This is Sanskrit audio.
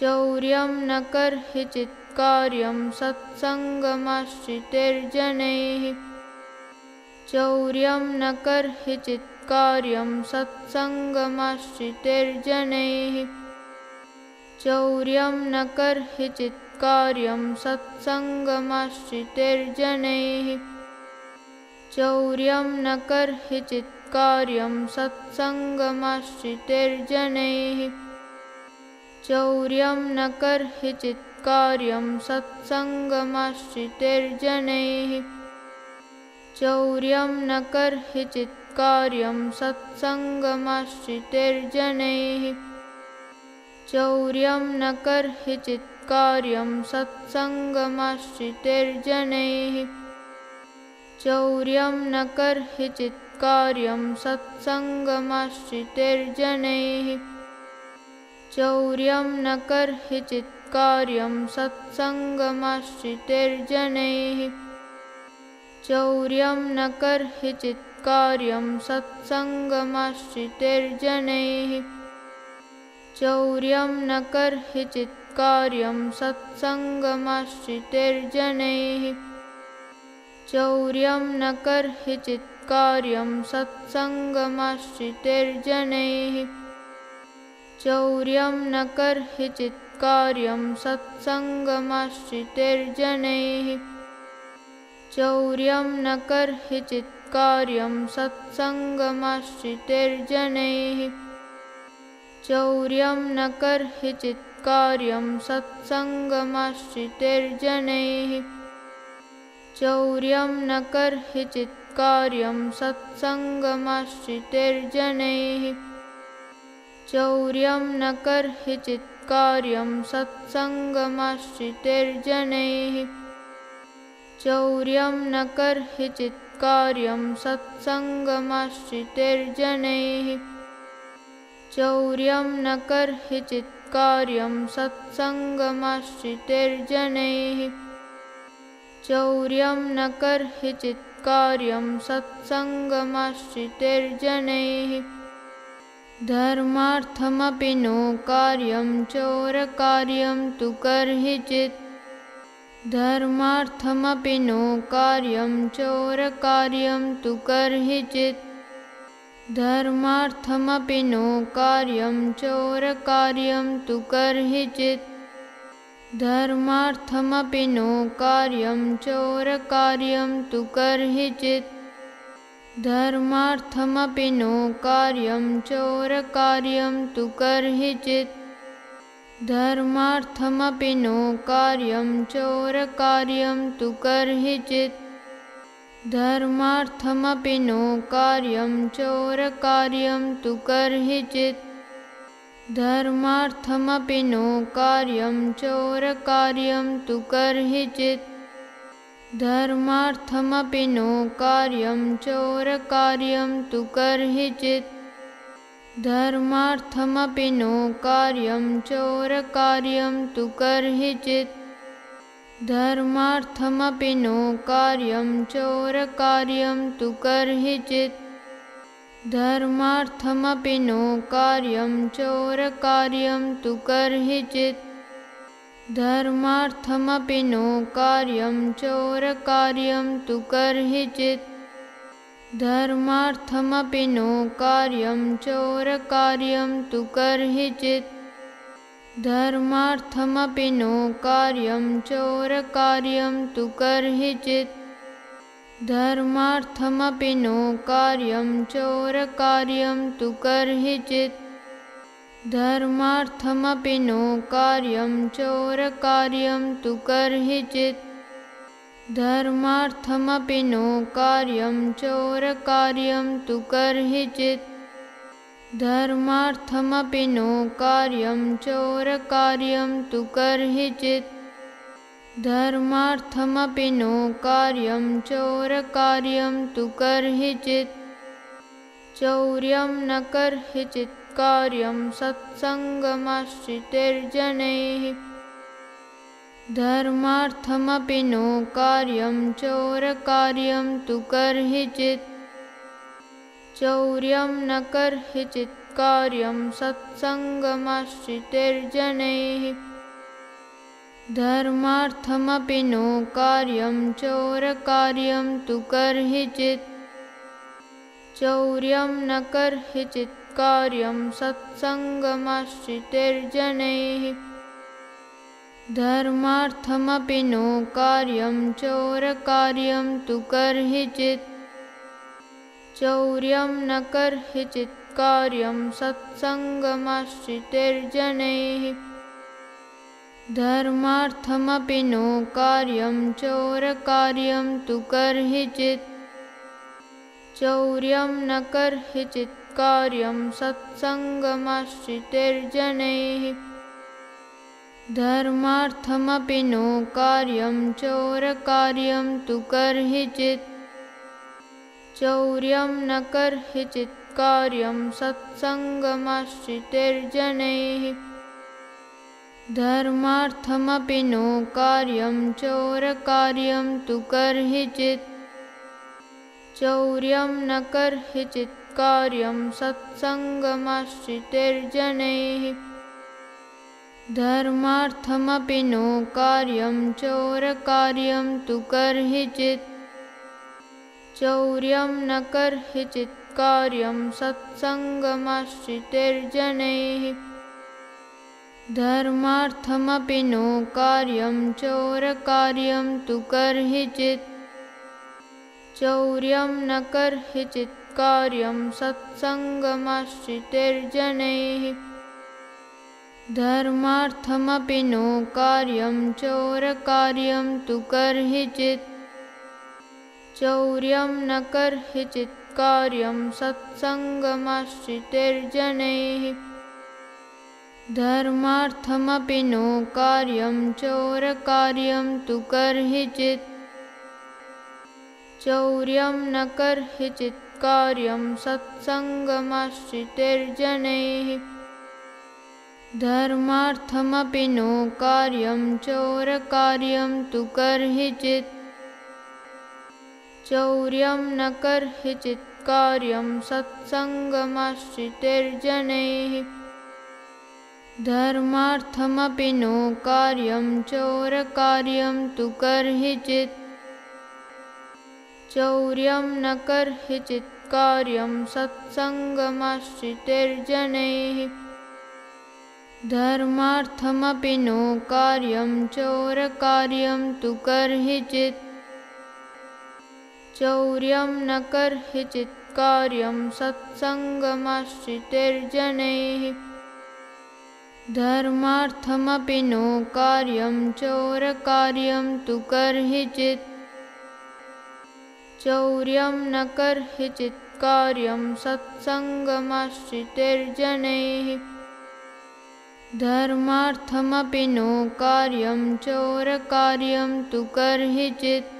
चौर्यं न कर्हिचित्कार्यं सत्सङ्गमाश्रितेर्जनैः। चौर्यं न कर्हिचित्कार्यं सत्सङ्गमाश्रितेर्जनैः। चौर्यं न कर्हिचित्कार्यं सत्सङ्गमाश्रितेर्जनैः। चौर्यं न कर्हिचित्कार्यं सत्सङ्गमाश्रितेर्जनैः चौर्यं न कर्हिचित्कार्यं सत्सङ्गमाश्रितेर्जनैः। चौर्यं न कर्हिचित्कार्यं सत्सङ्गमाश्रितेर्जनैः। चौर्यं न कर्हिचित्कार्यं सत्सङ्गमाश्रितेर्जनैः। चौर्यं न कर्हिचित्कार्यं सत्सङ्गमाश्रितेर्जनैः चौर्यं न कर्हिचित्कार्यं सत्सङ्गमाश्रितेर्जनैः चौर्यं न कर्हिचित्कार्यं सत्सङ्गमाश्रितेर्जनैः चौर्यं न कर्हिचित्कार्यं सत्सङ्गमाश्रितेर्जनैः चौर्यं न कर्हिचित्कार्यं सत्सङ्गमाश्रितेर्जनैः चौर्यं न कर्हिचित्कार्यं सत्सङ्गमाश्रितेर्जनैः चौर्यं न कर्हिचित्कार्यं सत्सङ्गमाश्रितेर्जनैः चौर्यं न कर्हिचित्कार्यं सत्सङ्गमाश्रितेर्जनैः चौर्यं न कर्हिचित्कार्यं सत्सङ्गमाश्रितेर्जनैः चौर्यं न कर्हिचित्कार्यं सत्सङ्गमाश्रितेर्जनैः चौर्यं न कर्हिचित्कार्यं सत्सङ्गमाश्रितेर्जनैः चौर्यं न कर्हिचित्कार्यं सत्सङ्गमाश्रितेर्जनैः चौर्यं न कर्हिचित्कार्यं सत्सङ्गमाश्रितेर्जनैः धर्मार्थमपि नो कार्यं चोरकार्यं तु कर्हिचित् धर्मार्थमपि नो कार्यं चोरकार्यं तु कर्हिचित् धर्मार्थमपि नो कार्यं चोरकार्यं तु कर्हिचित् धर्मार्थमपि नो कार्यं चोरकार्यं तु कर्हिचित् धर्मार्थमपि नो कार्यं चोरकार्यं तु कर्हिचित् धर्मार्थमपि नो कार्यं चोरकार्यं तु कर्हिचित् धर्मार्थमपि नो कार्यं चोरकार्यं तु कर्हिचित् धर्मार्थमपि नो कार्यं चोरकार्यं तु धर्मार्थमपि नो कार्यं चोरकार्यं तु कर्हिचित् धर्मार्थमपि नो कार्यं चोरकार्यं तु कर्हिचित् धर्मार्थमपि नो कार्यं चोरकार्यं तु कर्हिचित् धर्मार्थमपि नो कार्यं चोरकार्यं तु कर्हिचित् धर्मार्थमपि नो कार्यं चोरकार्यं तु कर्हिचित् धर्मार्थमपि नो कार्यं चोरकार्यं तु कर्हिचित् धर्मार्थमपि नो कार्यं चोरकार्यं तु कर्हिचित् धर्मार्थमपि नो कार्यं चोरकार्यं तु कर्हिचित् धर्मार्थमपि नो कार्यं चोरकार्यं तु धर्मार्थमपि नो कार्यं चोरकार्यं तु कर्हिचित् धर्मार्थमपि नो कार्यं चोरकार्यं तु कर्हिचित् धर्मार्थमपि नो कार्यं चोरकार्यं तु कर्हिचित् चौर्यं न कर्हिचित् कार्यं सत्सङ्गमाश्रितेर्जनैः। धर्मार्थमपि नो कार्यं चोरकार्यं तु कर्हिचित् चौर्यं न कर्हिचित् कार्यं सत्सङ्गमाश्रितेर्जनैः। धर्मार्थमपि नो कार्यं चौरकार्यं तु कर्हिचित् चौर्यं न कर्हिचित् कार्यं सत्सङ्गमाश्रितेर्जनैः धर्मार्थमपि नो कार्यं चौरकार्यं तु कर्हिचित् चौर्यं न कर्हिचित् कार्यं सत्सङ्गमाश्रितेर्जनैः धर्मार्थमपि नो कार्यं चौरकार्यं तु कर्हिचित् चौर्यं न कर्हिचित् कार्यं सत्सङ्गमाश्रितेर्जनैः। धर्मार्थमपि नो कार्यं चौरकार्यं तु कर्हिचित् चौर्यं न कर्हिचित् कार्यं सत्सङ्गमाश्रितेर्जनैः। धर्मार्थमपि नो कार्यं चौरकार्यं तु कर्हिचित् चौर्यं न कर्हिचित् कार्यं सत्सङ्गमाश्रितेर्जनैः। धर्मार्थमपि नो कार्यं चौरकार्यं तु कर्हिचित् चौर्यं न कर्हिचित् कार्यं सत्सङ्गमाश्रितेर्जनैः। धर्मार्थमपि नो कार्यं चौरकार्यं तु कर्हिचित् चौर्यं न कर्हिचित् कार्यं सत्सङ्गमाश्रितेर्जनैः धर्मार्थमपि नो कार्यं चौरकार्यं तु कर्हिचित् चौर्यं न कर्हिचित् कार्यं सत्सङ्गमाश्रितेर्जनैः धर्मार्थमपि नो कार्यं चौरकार्यं तु कर्हिचित् चौर्यं न कर्हिचित् धर्मार्थमपि नो कार्यं चौरकार्यं तु कर्हिचित् चौर्यं न कर्हिचित् कार्यं सत्सङ्गमाश्रितेर्जनैः। धर्मार्थमपि नो कार्यं चौरकार्यं तु कर्हिचित् धर्मार्थमपि नो कार्यं चौरकार्यं तु कर्हिचित् चौर्यं न कर्हिचित् कार्यं सत्सङ्गमाश्रितेर्जनैः। धर्मार्थमपि नो कार्यं चौरकार्यं तु कर्हिचित् चौर्यं न कर्हिचित् कार्यं सत्सङ्गमाश्रितेर्जनैः। धर्मार्थमपि नो कार्यं चौरकार्यं तु कर्हिचित्